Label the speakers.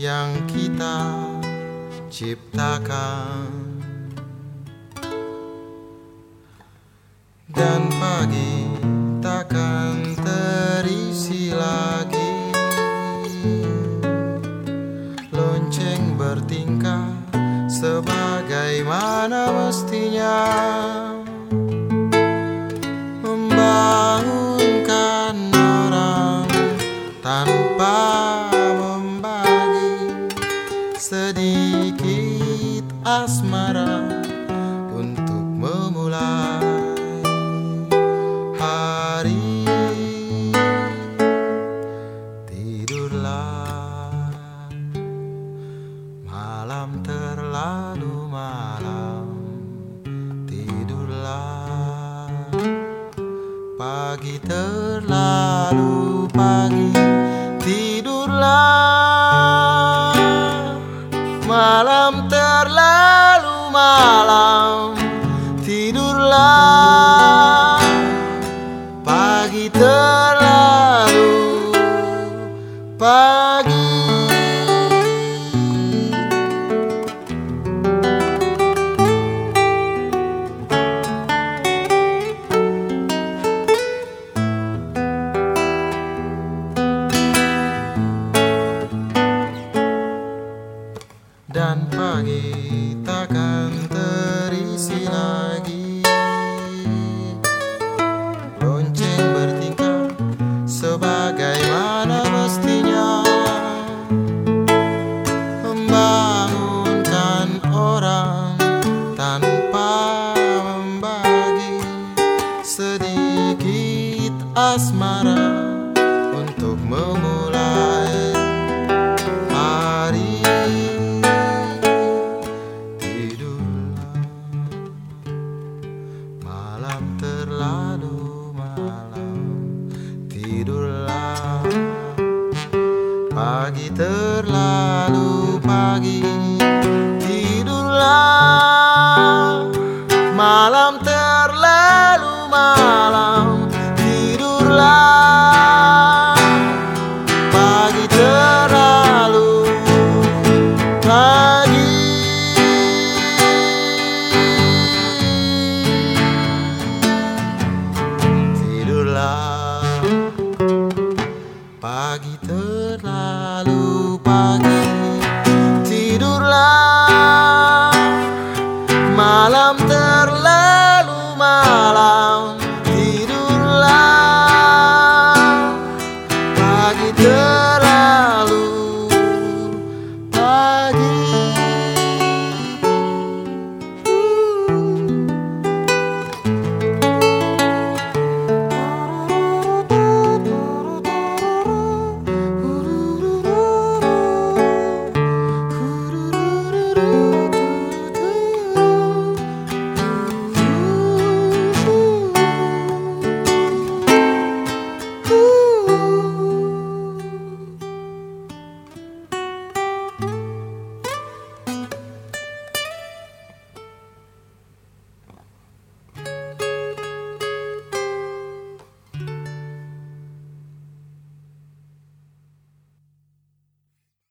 Speaker 1: yang kita ciptakan. Dan pagi takkan terisi lagi Lonceng bertingkah sebagaimana mestinya pagi terlalu pagi tidurlah. Malam terlalu malam tidurlah. Pagi terlalu pagi dan pagi takkan terisi lagi. Lonceng bertingkah sebagaimana mestinya. Membangunkan orang tanpa membagi sedikit asmara pagi terlalu pagi Tidurlah. Malam terlalu malam. terlalu